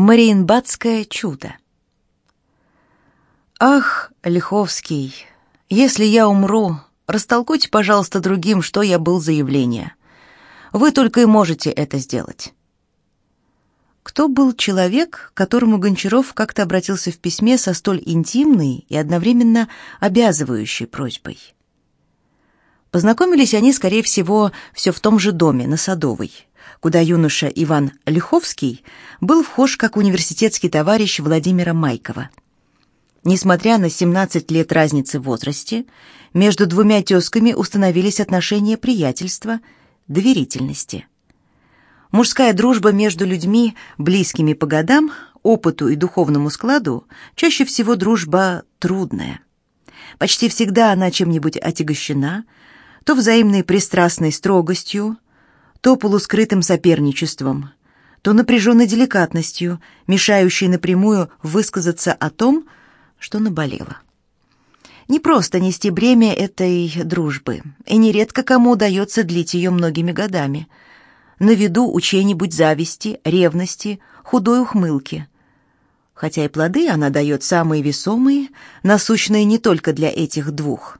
Мариенбадское чудо. Ах, Лиховский, если я умру, растолкуйте, пожалуйста, другим, что я был за явление. Вы только и можете это сделать. Кто был человек, к которому Гончаров как-то обратился в письме со столь интимной и одновременно обязывающей просьбой? Познакомились они, скорее всего, все в том же доме, на Садовой, куда юноша Иван Лиховский был вхож как университетский товарищ Владимира Майкова. Несмотря на 17 лет разницы в возрасте, между двумя тезками установились отношения приятельства, доверительности. Мужская дружба между людьми, близкими по годам, опыту и духовному складу, чаще всего дружба трудная. Почти всегда она чем-нибудь отягощена, то взаимной пристрастной строгостью, то полускрытым соперничеством, то напряженной деликатностью, мешающей напрямую высказаться о том, что наболело. Не просто нести бремя этой дружбы, и нередко кому удается длить ее многими годами. На виду у чьей-нибудь зависти, ревности, худой ухмылки. Хотя и плоды она дает самые весомые, насущные не только для этих двух –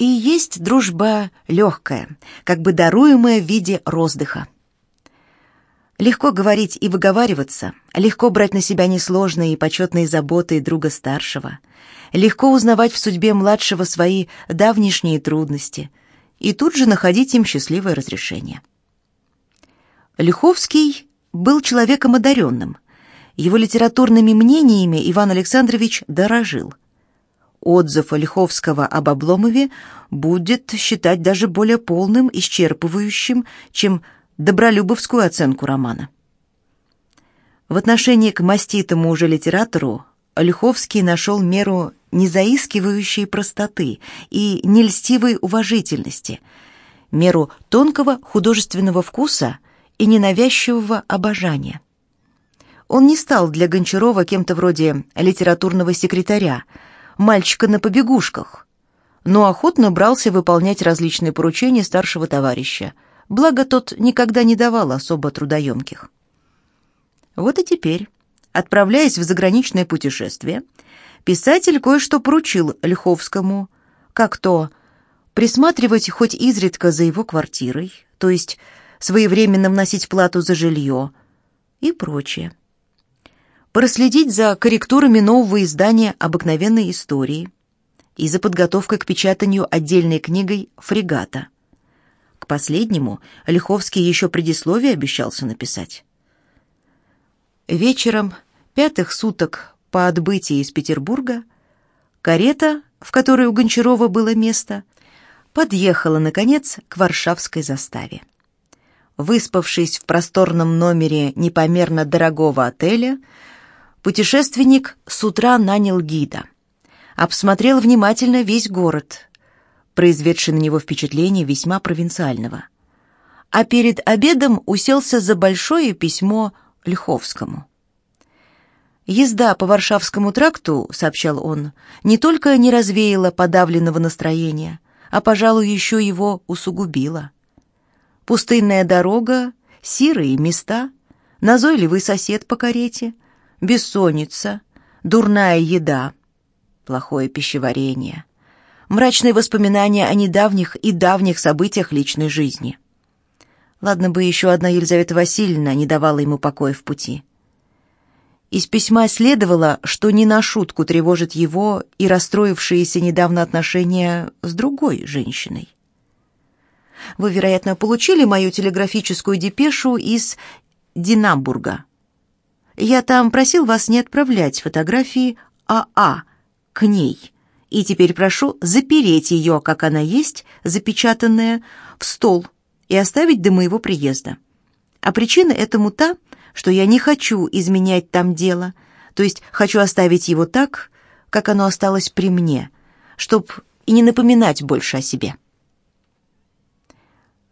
и есть дружба легкая, как бы даруемая в виде роздыха. Легко говорить и выговариваться, легко брать на себя несложные и почетные заботы друга старшего, легко узнавать в судьбе младшего свои давнишние трудности и тут же находить им счастливое разрешение. Лиховский был человеком одаренным. Его литературными мнениями Иван Александрович дорожил – Отзыв Ольховского об Обломове будет считать даже более полным, исчерпывающим, чем добролюбовскую оценку романа. В отношении к маститому уже литератору Ольховский нашел меру незаискивающей простоты и нельстивой уважительности, меру тонкого художественного вкуса и ненавязчивого обожания. Он не стал для Гончарова кем-то вроде литературного секретаря – мальчика на побегушках, но охотно брался выполнять различные поручения старшего товарища, благо тот никогда не давал особо трудоемких. Вот и теперь, отправляясь в заграничное путешествие, писатель кое-что поручил Лиховскому, как то присматривать хоть изредка за его квартирой, то есть своевременно вносить плату за жилье и прочее проследить за корректурами нового издания обыкновенной истории и за подготовкой к печатанию отдельной книгой «Фрегата». К последнему Лиховский еще предисловие обещался написать. Вечером пятых суток по отбытии из Петербурга карета, в которой у Гончарова было место, подъехала, наконец, к Варшавской заставе. Выспавшись в просторном номере непомерно дорогого отеля, Путешественник с утра нанял гида. Обсмотрел внимательно весь город, произведший на него впечатление весьма провинциального. А перед обедом уселся за большое письмо Льховскому. «Езда по Варшавскому тракту, — сообщал он, — не только не развеяла подавленного настроения, а, пожалуй, еще его усугубила. Пустынная дорога, сирые места, назойливый сосед по карете — бессонница, дурная еда, плохое пищеварение, мрачные воспоминания о недавних и давних событиях личной жизни. Ладно бы еще одна Елизавета Васильевна не давала ему покоя в пути. Из письма следовало, что не на шутку тревожит его и расстроившиеся недавно отношения с другой женщиной. Вы, вероятно, получили мою телеграфическую депешу из Динамбурга. Я там просил вас не отправлять фотографии АА а к ней. И теперь прошу запереть ее, как она есть, запечатанная, в стол и оставить до моего приезда. А причина этому та, что я не хочу изменять там дело, то есть хочу оставить его так, как оно осталось при мне, чтоб и не напоминать больше о себе.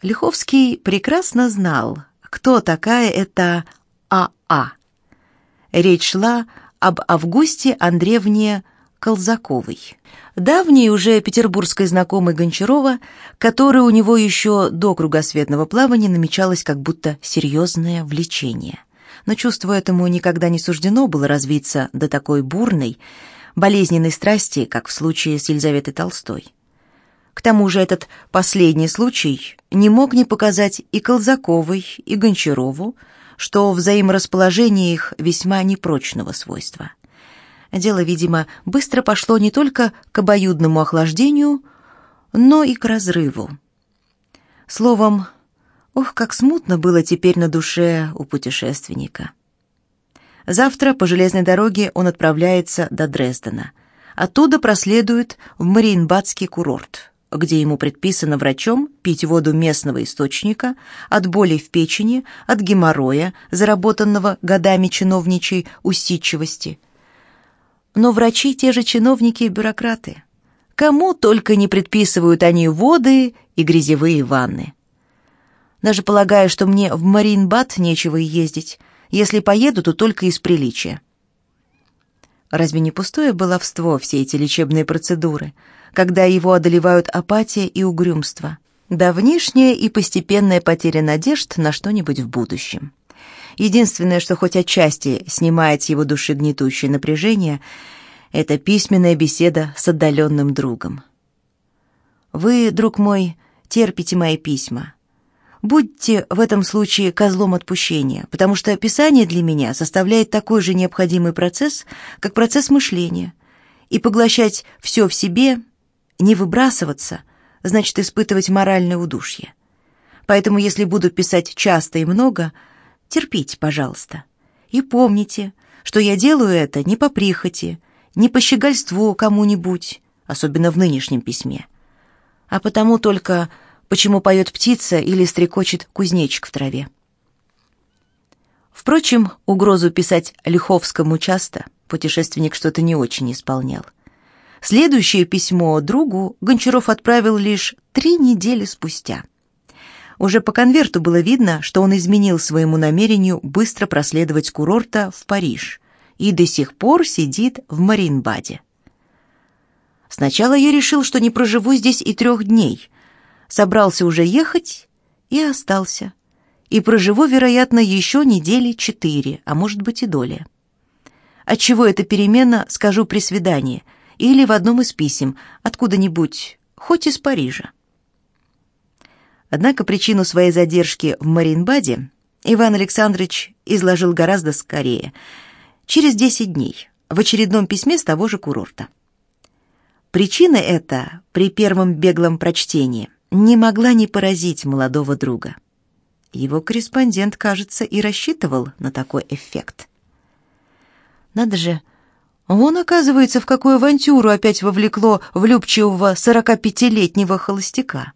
Лиховский прекрасно знал, кто такая эта АА. Речь шла об Августе Андреевне Колзаковой, давней уже петербургской знакомой Гончарова, которой у него еще до кругосветного плавания намечалось как будто серьезное влечение. но чувству этому никогда не суждено было развиться до такой бурной, болезненной страсти, как в случае с Елизаветой Толстой. К тому же этот последний случай не мог не показать и Колзаковой, и Гончарову, что взаиморасположение их весьма непрочного свойства. Дело, видимо, быстро пошло не только к обоюдному охлаждению, но и к разрыву. Словом, ох, как смутно было теперь на душе у путешественника. Завтра по железной дороге он отправляется до Дрездена. Оттуда проследует в Мариенбадский курорт, где ему предписано врачом пить воду местного источника от боли в печени, от геморроя, заработанного годами чиновничьей усидчивости – но врачи те же чиновники и бюрократы. Кому только не предписывают они воды и грязевые ванны. Даже полагаю, что мне в Маринбад нечего и ездить. Если поеду, то только из приличия. Разве не пустое баловство все эти лечебные процедуры, когда его одолевают апатия и угрюмство, давнишняя и постепенная потеря надежд на что-нибудь в будущем? Единственное, что хоть отчасти снимает с его души гнетущее напряжение, это письменная беседа с отдаленным другом. Вы, друг мой, терпите мои письма. Будьте в этом случае козлом отпущения, потому что писание для меня составляет такой же необходимый процесс, как процесс мышления. И поглощать все в себе, не выбрасываться, значит испытывать моральное удушье. Поэтому если буду писать часто и много – Терпите, пожалуйста. И помните, что я делаю это не по прихоти, не по щегольству кому-нибудь, особенно в нынешнем письме, а потому только, почему поет птица или стрекочет кузнечик в траве. Впрочем, угрозу писать Лиховскому часто путешественник что-то не очень исполнял. Следующее письмо другу Гончаров отправил лишь три недели спустя — уже по конверту было видно, что он изменил своему намерению быстро проследовать курорта в Париж и до сих пор сидит в Маринбаде. Сначала я решил, что не проживу здесь и трех дней. Собрался уже ехать и остался. И проживу, вероятно, еще недели четыре, а может быть и доля. Отчего эта перемена, скажу при свидании, или в одном из писем, откуда-нибудь, хоть из Парижа. Однако причину своей задержки в Маринбаде Иван Александрович изложил гораздо скорее, через 10 дней, в очередном письме с того же курорта. Причина эта при первом беглом прочтении не могла не поразить молодого друга. Его корреспондент, кажется, и рассчитывал на такой эффект. Надо же, он, оказывается, в какую авантюру опять вовлекло влюбчивого 45-летнего холостяка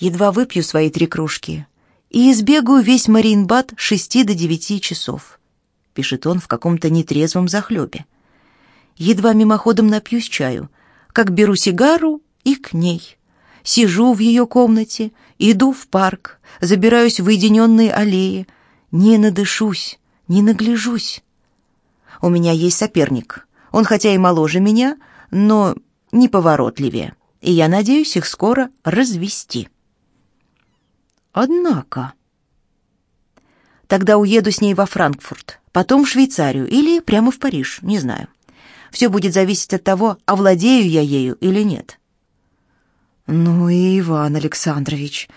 едва выпью свои три кружки и избегаю весь Мариенбад с шести до девяти часов», — пишет он в каком-то нетрезвом захлебе. «Едва мимоходом напьюсь чаю, как беру сигару и к ней. Сижу в ее комнате, иду в парк, забираюсь в уединенные аллеи, не надышусь, не нагляжусь. У меня есть соперник. Он хотя и моложе меня, но неповоротливее, и я надеюсь их скоро развести». Однако... Тогда уеду с ней во Франкфурт, потом в Швейцарию или прямо в Париж, не знаю. Все будет зависеть от того, овладею я ею или нет. Ну и Иван Александрович,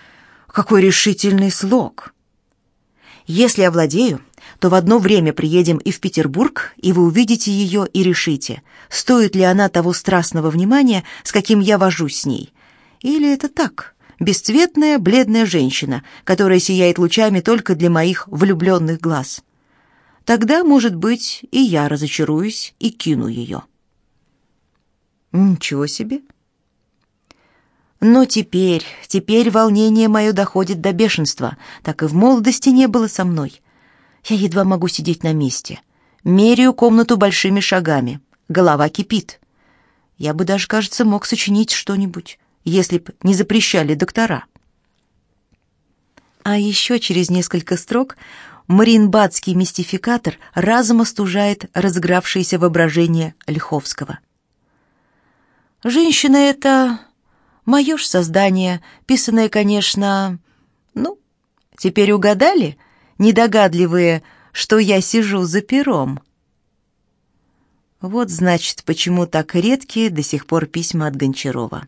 какой решительный слог. Если овладею, то в одно время приедем и в Петербург, и вы увидите ее и решите, стоит ли она того страстного внимания, с каким я вожусь с ней. Или это так, бесцветная, бледная женщина, которая сияет лучами только для моих влюбленных глаз. Тогда, может быть, и я разочаруюсь и кину ее. Ничего себе. Но теперь, теперь волнение мое доходит до бешенства, так и в молодости не было со мной. Я едва могу сидеть на месте. Меряю комнату большими шагами. Голова кипит. Я бы даже, кажется, мог сочинить что-нибудь если б не запрещали доктора. А еще через несколько строк Мариенбадский мистификатор разом остужает разыгравшееся воображение Лиховского. Женщина это мое ж создание, писанное, конечно, ну, теперь угадали, недогадливые, что я сижу за пером. Вот, значит, почему так редкие до сих пор письма от Гончарова.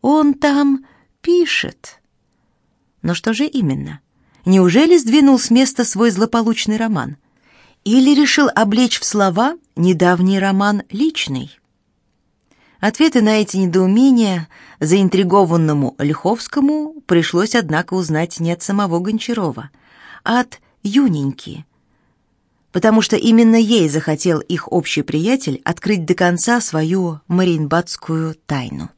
Он там пишет. Но что же именно? Неужели сдвинул с места свой злополучный роман? Или решил облечь в слова недавний роман личный? Ответы на эти недоумения заинтригованному Лиховскому пришлось, однако, узнать не от самого Гончарова, а от Юненьки, потому что именно ей захотел их общий приятель открыть до конца свою маринбадскую тайну.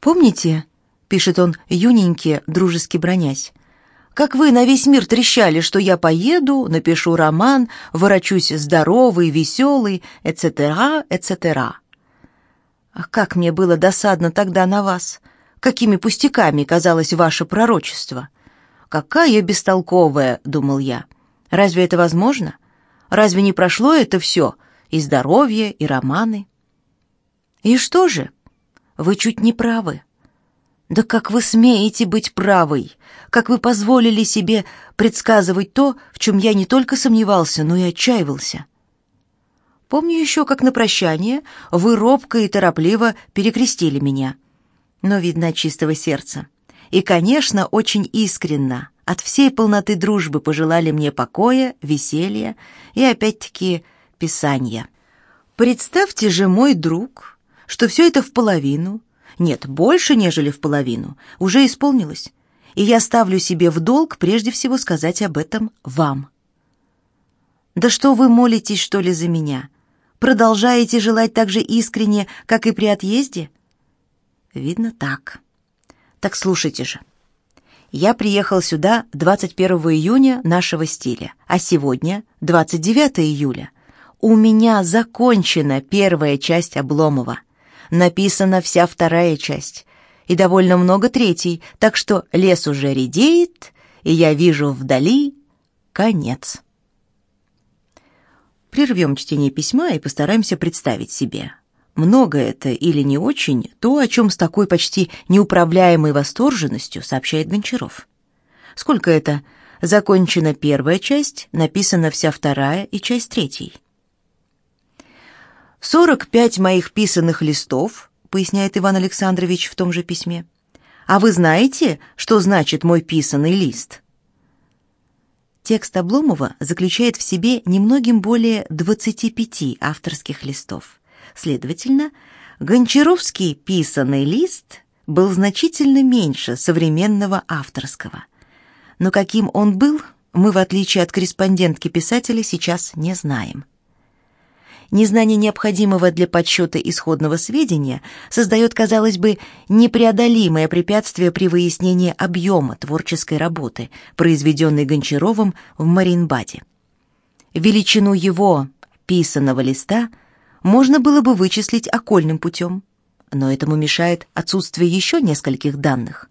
«Помните, — пишет он Юненьке, дружески бронясь, — как вы на весь мир трещали, что я поеду, напишу роман, ворочусь здоровый, веселый, etc., etc. Ах, как мне было досадно тогда на вас! Какими пустяками казалось ваше пророчество! Какая бестолковая, думал я. Разве это возможно? Разве не прошло это все? И здоровье, и романы. И что же? Вы чуть не правы. Да как вы смеете быть правой? Как вы позволили себе предсказывать то, в чем я не только сомневался, но и отчаивался? Помню еще, как на прощание вы робко и торопливо перекрестили меня. Но, видно, от чистого сердца. И, конечно, очень искренно, от всей полноты дружбы пожелали мне покоя, веселья и, опять-таки, писания. Представьте же, мой друг, что все это в половину, нет, больше, нежели в половину, уже исполнилось, и я ставлю себе в долг прежде всего сказать об этом вам. Да что вы молитесь, что ли, за меня? Продолжаете желать так же искренне, как и при отъезде? Видно так. Так слушайте же. Я приехал сюда 21 июня нашего стиля, а сегодня 29 июля. У меня закончена первая часть Обломова. Написана вся вторая часть и довольно много третьей, так что лес уже редеет, и я вижу вдали конец. Прервем чтение письма и постараемся представить себе. Много это или не очень то, о чем с такой почти неуправляемой восторженностью сообщает Гончаров. Сколько это? Закончена первая часть, написана вся вторая и часть третьей. «Сорок пять моих писанных листов», поясняет Иван Александрович в том же письме. «А вы знаете, что значит мой писанный лист?» Текст Обломова заключает в себе немногим более 25 авторских листов. Следовательно, Гончаровский писанный лист был значительно меньше современного авторского. Но каким он был, мы, в отличие от корреспондентки писателя, сейчас не знаем. Незнание необходимого для подсчета исходного сведения создает, казалось бы, непреодолимое препятствие при выяснении объема творческой работы, произведенной Гончаровым в Маринбаде. Величину его писанного листа можно было бы вычислить окольным путем, но этому мешает отсутствие еще нескольких данных.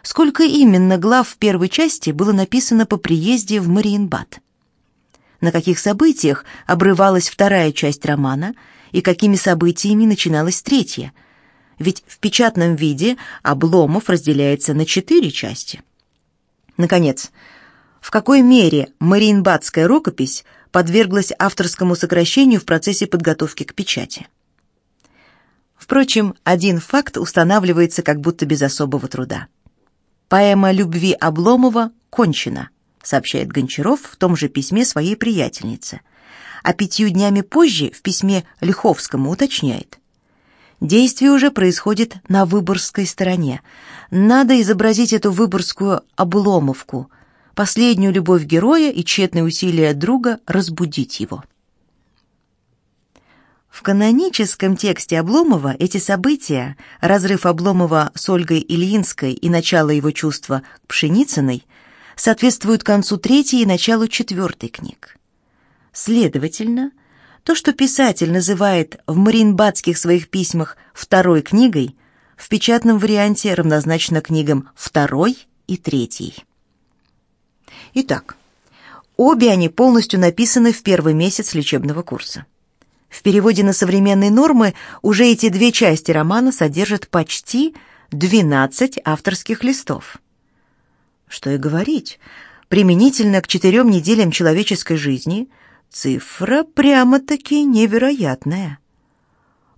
Сколько именно глав в первой части было написано по приезде в Мариенбад? На каких событиях обрывалась вторая часть романа и какими событиями начиналась третья. Ведь в печатном виде Обломов разделяется на четыре части. Наконец, в какой мере Мариенбадская рукопись подверглась авторскому сокращению в процессе подготовки к печати? Впрочем, один факт устанавливается как будто без особого труда. Поэма любви Обломова кончена сообщает Гончаров в том же письме своей приятельнице. А пятью днями позже в письме Лиховскому уточняет. Действие уже происходит на Выборгской стороне. Надо изобразить эту Выборгскую обломовку, последнюю любовь героя и тщетные усилия друга разбудить его. В каноническом тексте Обломова эти события, разрыв Обломова с Ольгой Ильинской и начало его чувства к Пшеницыной, соответствуют концу третьей и началу четвертой книг. Следовательно, то, что писатель называет в маринбадских своих письмах второй книгой, в печатном варианте равнозначно книгам второй и третьей. Итак, обе они полностью написаны в первый месяц лечебного курса. В переводе на современные нормы уже эти две части романа содержат почти 12 авторских листов. Что и говорить, применительно к четырем неделям человеческой жизни, цифра прямо-таки невероятная.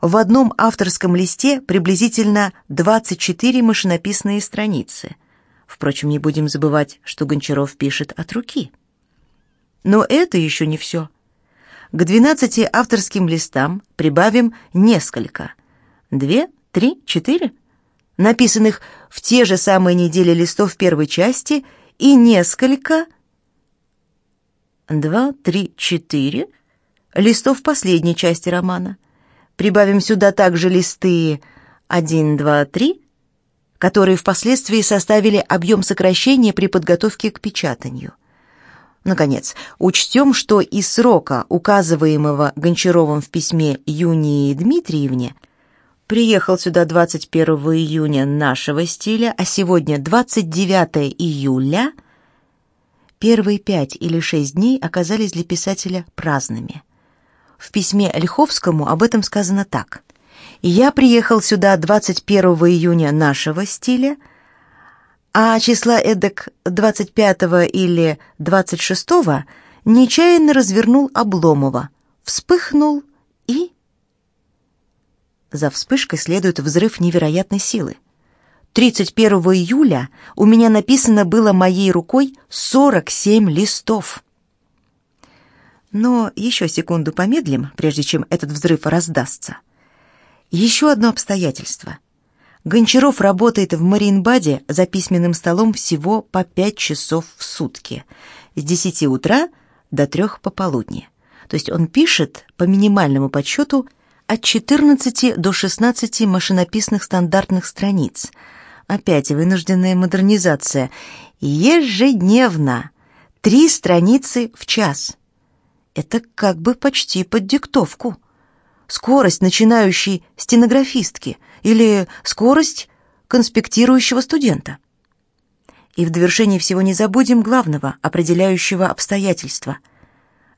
В одном авторском листе приблизительно 24 машинописные страницы. Впрочем, не будем забывать, что Гончаров пишет от руки. Но это еще не все. К 12 авторским листам прибавим несколько. Две, три, четыре. Написанных в те же самые недели листов первой части и несколько... Два, три, четыре листов последней части романа. Прибавим сюда также листы 1, 2, 3, которые впоследствии составили объем сокращения при подготовке к печатанию. Наконец, учтем, что из срока, указываемого Гончаровым в письме Юнии Дмитриевне, приехал сюда 21 июня нашего стиля, а сегодня 29 июля, первые пять или шесть дней оказались для писателя праздными. В письме Ольховскому об этом сказано так. «Я приехал сюда 21 июня нашего стиля, а числа эдак 25 или 26 нечаянно развернул Обломова, вспыхнул и...» За вспышкой следует взрыв невероятной силы. 31 июля у меня написано было моей рукой 47 листов. Но еще секунду помедлим, прежде чем этот взрыв раздастся. Еще одно обстоятельство. Гончаров работает в Мариенбаде за письменным столом всего по пять часов в сутки, с 10 утра до 3 пополудни. То есть он пишет, по минимальному подсчету, от 14 до 16 машинописных стандартных страниц. Опять вынужденная модернизация. Ежедневно. Три страницы в час. Это как бы почти под диктовку. Скорость начинающей стенографистки или скорость конспектирующего студента. И в довершении всего не забудем главного, определяющего обстоятельства.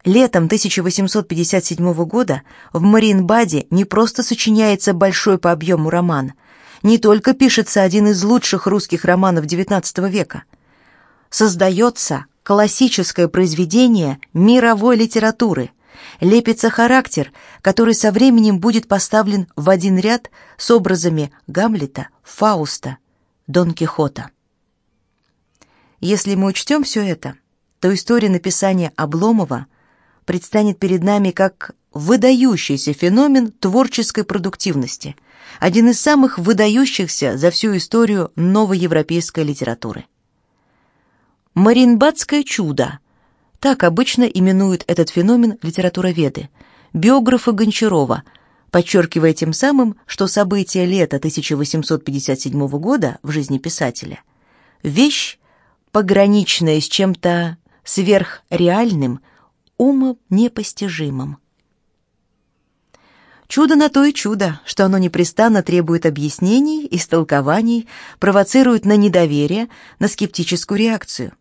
Летом 1857 года в Мариенбаде не просто сочиняется большой по объему роман, не только пишется один из лучших русских романов XIX века. Создается классическое произведение мировой литературы. Лепится характер, который со временем будет поставлен в один ряд с образами Гамлета, Фауста, Дон Кихота. Если мы учтем все это, то история написания Обломова предстанет перед нами как выдающийся феномен творческой продуктивности, один из самых выдающихся за всю историю новоевропейской литературы. Маринбадское чудо. Так обычно именуют этот феномен литературоведы, биографы Гончарова, подчеркивая тем самым, что события лета 1857 года в жизни писателя – вещь, пограничная с чем-то сверхреальным, умом непостижимым. Чудо на то и чудо, что оно непрестанно требует объяснений, истолкований, провоцирует на недоверие, на скептическую реакцию.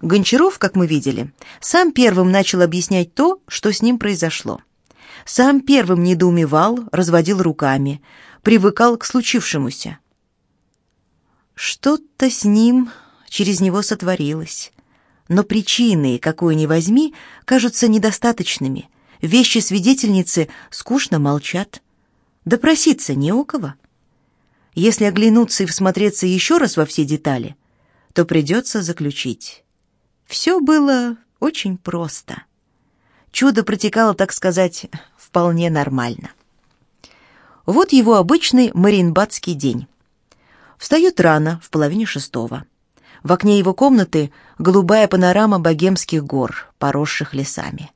Гончаров, как мы видели, сам первым начал объяснять то, что с ним произошло. Сам первым недоумевал, разводил руками, привыкал к случившемуся. Что-то с ним через него сотворилось. Но причины, какую ни возьми, кажутся недостаточными. Вещи свидетельницы скучно молчат. Допроситься не у кого. Если оглянуться и всмотреться еще раз во все детали, то придется заключить. Все было очень просто. Чудо протекало, так сказать, вполне нормально. Вот его обычный маринбадский день. Встает рано, в половине шестого. В окне его комнаты голубая панорама богемских гор, поросших лесами.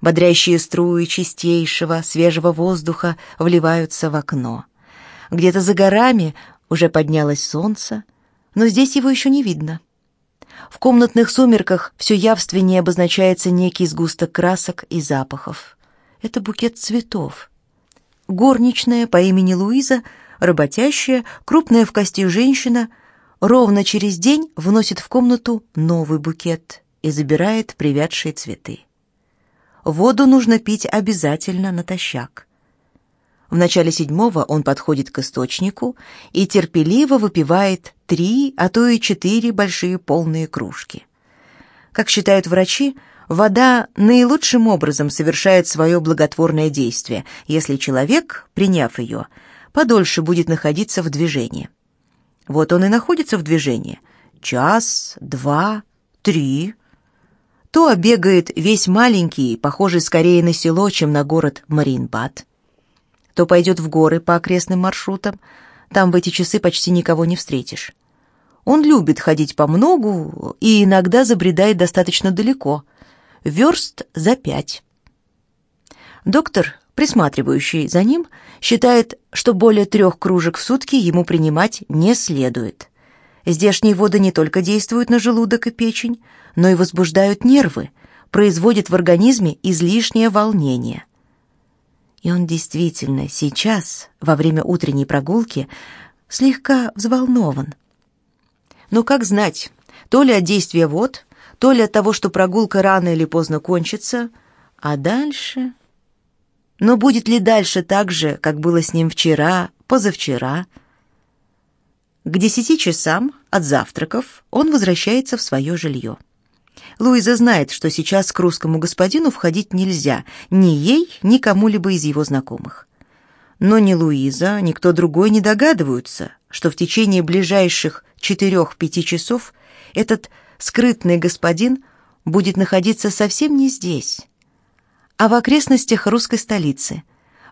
Бодрящие струи чистейшего, свежего воздуха вливаются в окно. Где-то за горами уже поднялось солнце, но здесь его еще не видно. В комнатных сумерках все явственнее обозначается некий сгусток красок и запахов. Это букет цветов. Горничная по имени Луиза, работящая, крупная в кости женщина, ровно через день вносит в комнату новый букет и забирает привядшие цветы. Воду нужно пить обязательно натощак. В начале седьмого он подходит к источнику и терпеливо выпивает три, а то и четыре большие полные кружки. Как считают врачи, вода наилучшим образом совершает свое благотворное действие, если человек, приняв ее, подольше будет находиться в движении. Вот он и находится в движении. Час, два, три. То бегает весь маленький, похожий скорее на село, чем на город Маринбад. То пойдет в горы по окрестным маршрутам. Там в эти часы почти никого не встретишь. Он любит ходить по многу и иногда забредает достаточно далеко, верст за пять. Доктор, присматривающий за ним, считает, что более трех кружек в сутки ему принимать не следует. Здешние воды не только действуют на желудок и печень, но и возбуждают нервы, производят в организме излишнее волнение. И он действительно сейчас, во время утренней прогулки, слегка взволнован. Но как знать, то ли от действия вод, то ли от того, что прогулка рано или поздно кончится, а дальше... Но будет ли дальше так же, как было с ним вчера, позавчера? К десяти часам от завтраков он возвращается в свое жилье. Луиза знает, что сейчас к русскому господину входить нельзя, ни ей, ни кому-либо из его знакомых. Но ни Луиза, ни кто другой не догадываются, что в течение ближайших четырех-пяти часов этот скрытный господин будет находиться совсем не здесь, а в окрестностях русской столицы,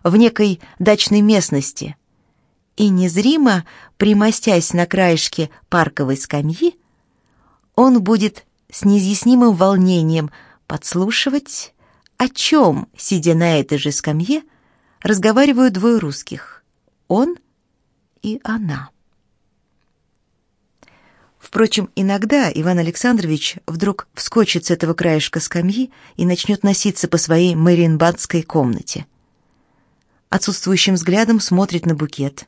в некой дачной местности. И незримо, примостясь на краешке парковой скамьи, он будет с неизъяснимым волнением подслушивать, о чем, сидя на этой же скамье, разговаривают двое русских — он и она. Впрочем, иногда Иван Александрович вдруг вскочит с этого краешка скамьи и начнет носиться по своей Мариенбадской комнате. Отсутствующим взглядом смотрит на букет,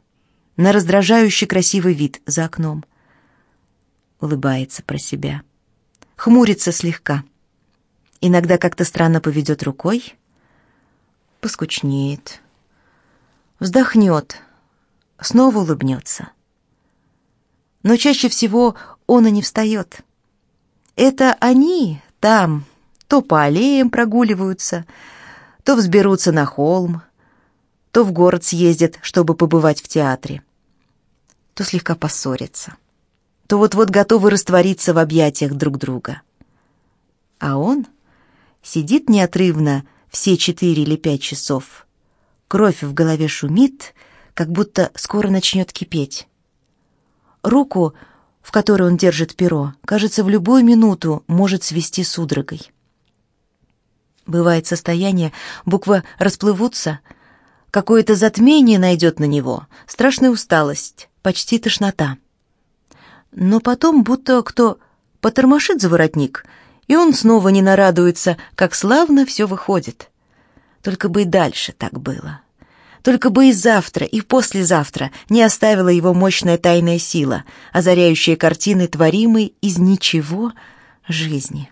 на раздражающий красивый вид за окном. Улыбается про себя. Хмурится слегка. Иногда как-то странно поведет рукой. Поскучнеет. Вздохнет. Снова улыбнется но чаще всего он и не встает. Это они там то по аллеям прогуливаются, то взберутся на холм, то в город съездят, чтобы побывать в театре, то слегка поссорятся, то вот-вот готовы раствориться в объятиях друг друга. А он сидит неотрывно все четыре или пять часов. Кровь в голове шумит, как будто скоро начнет кипеть. Руку, в которой он держит перо, кажется, в любую минуту может свести судорогой. Бывает состояние, буквы расплывутся, какое-то затмение найдет на него, страшная усталость, почти тошнота. Но потом будто кто потормошит за воротник, и он снова не нарадуется, как славно все выходит. Только бы и дальше так было. Только бы и завтра, и послезавтра не оставила его мощная тайная сила, озаряющая картины, творимой из ничего жизни.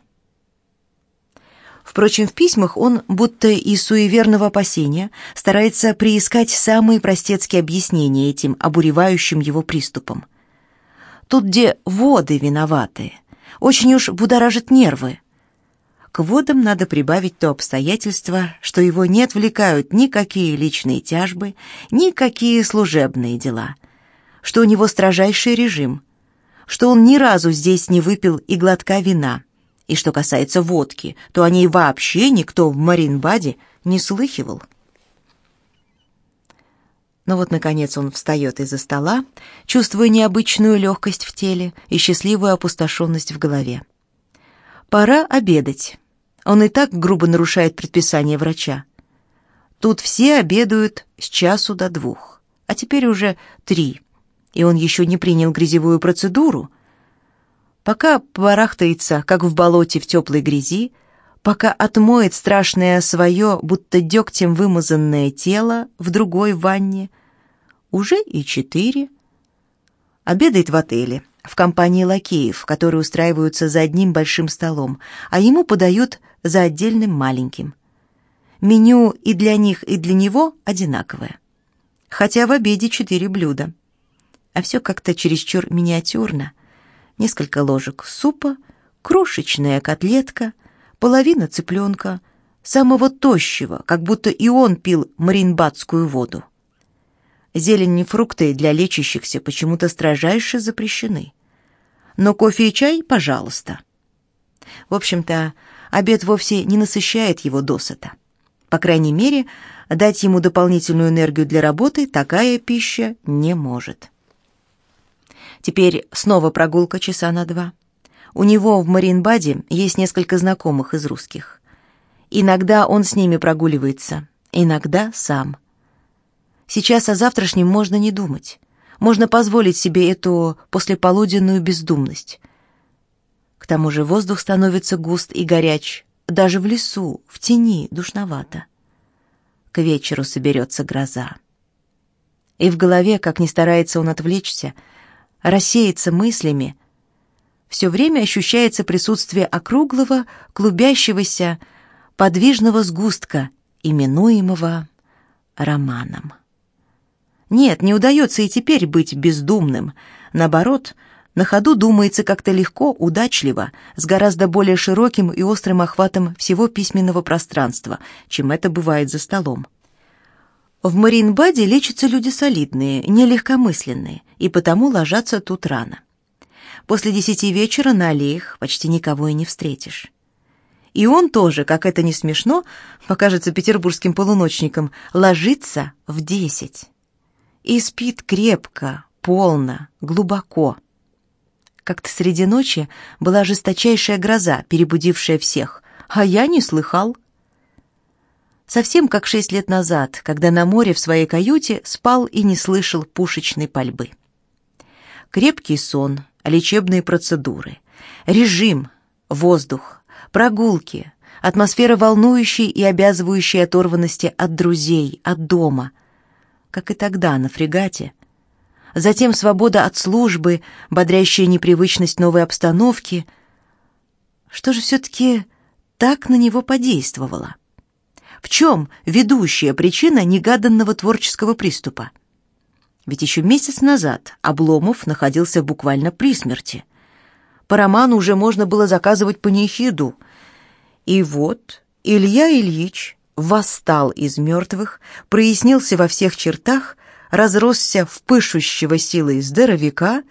Впрочем, в письмах он, будто из суеверного опасения, старается приискать самые простецкие объяснения этим обуревающим его приступам. Тут, где воды виноваты, очень уж будоражит нервы, к водам надо прибавить то обстоятельство, что его не отвлекают никакие личные тяжбы, никакие служебные дела, что у него строжайший режим, что он ни разу здесь не выпил и глотка вина, и что касается водки, то о ней вообще никто в Маринбаде не слыхивал. Но вот, наконец, он встает из-за стола, чувствуя необычную легкость в теле и счастливую опустошенность в голове. Пора обедать. Он и так грубо нарушает предписание врача. Тут все обедают с часу до двух, а теперь уже три, и он еще не принял грязевую процедуру. Пока барахтается, как в болоте в теплой грязи, пока отмоет страшное свое, будто дегтем вымазанное тело в другой ванне, уже и четыре. Обедает в отеле, в компании лакеев, которые устраиваются за одним большим столом, а ему подают за отдельным маленьким. Меню и для них, и для него одинаковое. Хотя в обеде четыре блюда. А все как-то чересчур миниатюрно. Несколько ложек супа, Крошечная котлетка, половина цыпленка, самого тощего, как будто и он пил маринбадскую воду. Зелень и фрукты для лечащихся почему-то строжайше запрещены. Но кофе и чай, пожалуйста. В общем-то, обед вовсе не насыщает его досыта. По крайней мере, дать ему дополнительную энергию для работы такая пища не может. Теперь снова прогулка часа на два. У него в Маринбаде есть несколько знакомых из русских. Иногда он с ними прогуливается, иногда сам. Сейчас о завтрашнем можно не думать. Можно позволить себе эту послеполуденную бездумность. К тому же воздух становится густ и горяч, даже в лесу, в тени душновато. К вечеру соберется гроза. И в голове, как ни старается он отвлечься, рассеяться мыслями, все время ощущается присутствие округлого, клубящегося, подвижного сгустка, именуемого романом. Нет, не удается и теперь быть бездумным. Наоборот, на ходу думается как-то легко, удачливо, с гораздо более широким и острым охватом всего письменного пространства, чем это бывает за столом. В Маринбаде лечатся люди солидные, нелегкомысленные, и потому ложатся тут рано. После десяти вечера на аллеях почти никого и не встретишь. И он тоже, как это не смешно, покажется петербургским полуночником, ложится в десять. И спит крепко, полно, глубоко. Как-то среди ночи была жесточайшая гроза, перебудившая всех, а я не слыхал. Совсем как шесть лет назад, когда на море в своей каюте спал и не слышал пушечной пальбы. Крепкий сон, лечебные процедуры, режим, воздух, прогулки, атмосфера волнующей и обязывающей оторванности от друзей, от дома, как и тогда на фрегате. Затем свобода от службы, бодрящая непривычность новой обстановки. Что же все-таки так на него подействовало? В чем ведущая причина негаданного творческого приступа? Ведь еще месяц назад Обломов находился буквально при смерти. По роману уже можно было заказывать панихиду. И вот Илья Ильич восстал из мертвых, прояснился во всех чертах, разросся в пышущего силой здоровяка.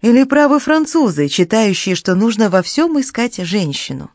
Или правы французы, читающие, что нужно во всем искать женщину.